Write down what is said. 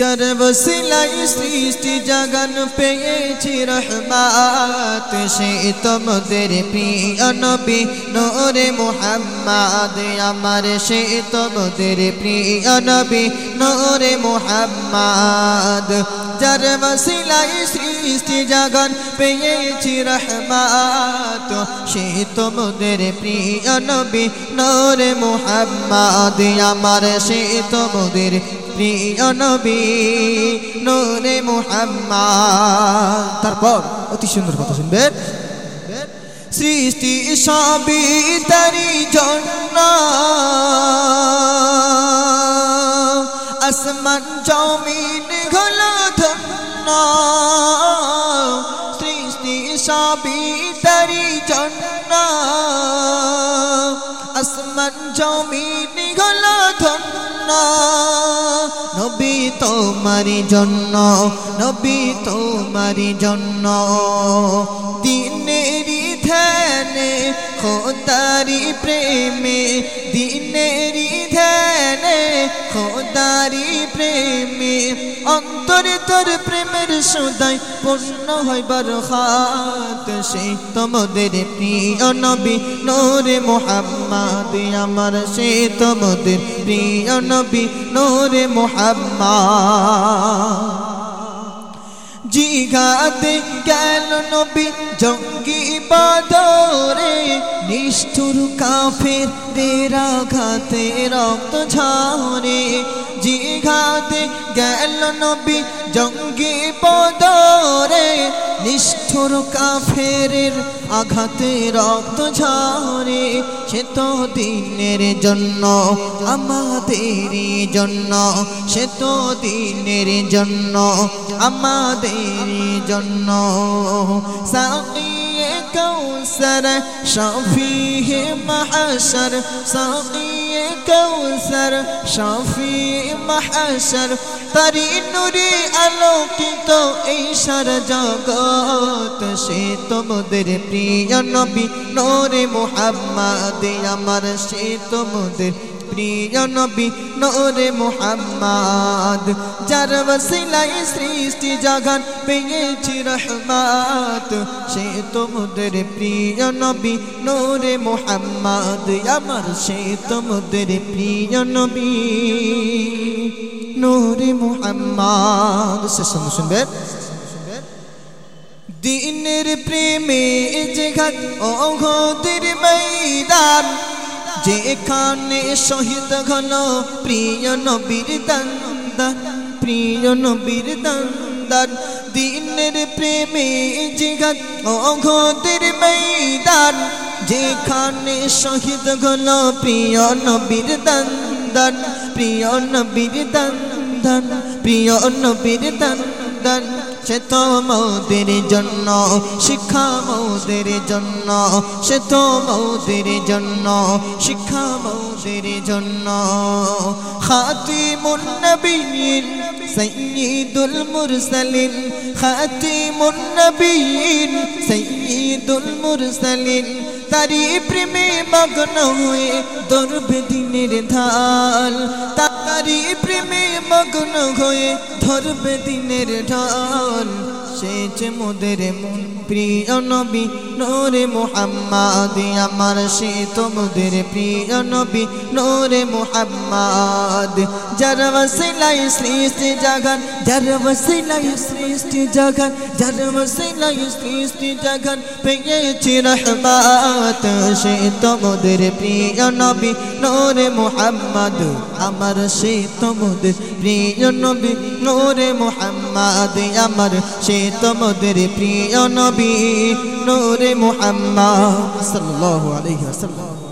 যার বসিলাই সৃষ্টি জগন পেয়েছি রহমাত সে তোমাদের প্রিয় নবী নোরে মুহাম্মদ আমার সে তোমাদের প্রিয় নবী নোরে মুহাম্মদ যার বসিলাই সৃষ্টি জগন পেয়েছি রহমাত সে তোমাদের প্রিয় নবী নোরে মুহাম্মদ আমার সে তোমাদের প্রিয় নবী, নূরে মুহাম্মদ। তারপর, অতি সুন্দর কথা শুনবেন। সৃষ্টি সবই তারি জন্য। আসমান জমিন হল ধন্য। সৃষ্টি সবই তারি জন্য। আসমান জমিন হল ধন্য। নবী তোমারি জন্য নবী তোমারি জন্য। দিনেরি ধ্যানে খোদারি প্রেমে দিনেরি ধ্যানে খোদারি প্রেমে অন্তরে তোর প্রেমের সদাই পূর্ণ হইবার হাত সে তোমাদের প্রিয় নবী, নোরে মোহাম্মদ। আমার সে তোমাদের প্রিয় নবী, নোরে মোহাম্মদ। জিঘাতে গেল নবী জঙ্গি বাদরে, নিষ্ঠুর কাফের তেরা ঘাতে রক্ত ঝরে। জিঘাতে গেল নবী জঙ্গি বাদরে নিষ্ঠুর কাফের আঘাতে রক্ত ঝরে। সে তো দিনের জন্য আমাদের জন্য। সে তো দিনের জন্য আমাদের জন্য। সাকিয়ে কৌসর শফিহে মহাশর সাকিয়ে কৌসর শফি মহাসর তারি নুরি আলোকিত এই সর জগত সে তোমাদের প্রিয় নবী নোরে মোহাম্মদ আমার সে তোমাদের প্রিয় নবী নোরে মোহাম্মদ, যার বসিলাই সৃষ্টি জগন পেয়েছি রহমত। সে তোমাদের প্রিয় নবী, নোরে মোহাম্মদ, আমার সে তোমাদের প্রিয় নবী। নোরে মোহাম্মদ সে শুনবেন। দিনের প্রেমে যে জেঘাত অঘদের ময়দান যেখানে শহীদ ঘন, প্রিয় নবীর দান্দান প্রিয় নবীর দান্দান দিনের প্রেমে জিগাত অঘদের ময়দান। যেখানে শহীদ ঘন, প্রিয় নবীর দান্দান প্রিয় নবীর দান্দান প্রিয় নবীর দান্দান সে তো মৌদের জন্য, শিক্ষা মৌদের জন্য, সে তো মৌদের জন্য, শিক্ষা মৌদের জন্য। খাতিমুন নবীন, সৈয়দুল মুরসালিন। খাতিমুন নবীন, সৈয়দুল মুরসালিন। তারি প্রেমে মগ্ন হয়ে ধরবে দিনের ঢাল। তারি প্রেমে মগ্ন হয়ে ধরবে দিনের ঢাল সেচ মোদের মন। প্রিয় নবী, নোরে মোহাম্মদ, আমার সে তোমাদের প্রিয় নবী, নোরে মোহাম্মদ। যার বসিলাই সৃষ্টি জগন যার বসিলাই সৃষ্টি জগন যার বসিলাই সৃষ্টি জগন পেয়েছি রহমত। সে তোমাদের প্রিয় নবী, নোরে মোহাম্মদ, আমার সে তোমাদের প্রিয় নবী নোরে মোহাম্মদ আমার সে তোমাদের প্রিয় নবী নূরে মুহাম্মদ সাল্লাল্লাহু আলাইহি ওয়াসাল্লাম